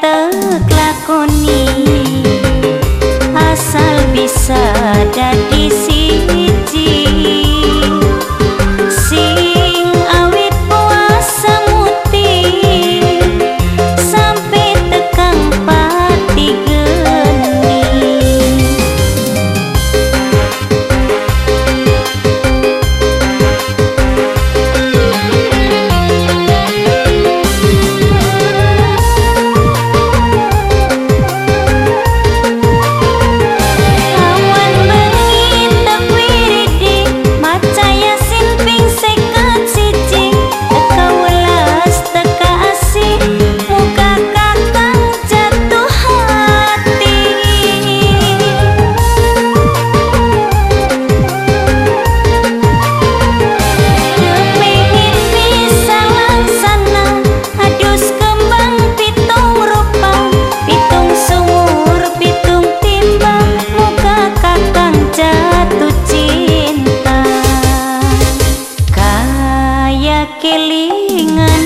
tek lakoni asal bisa dadi si kelingan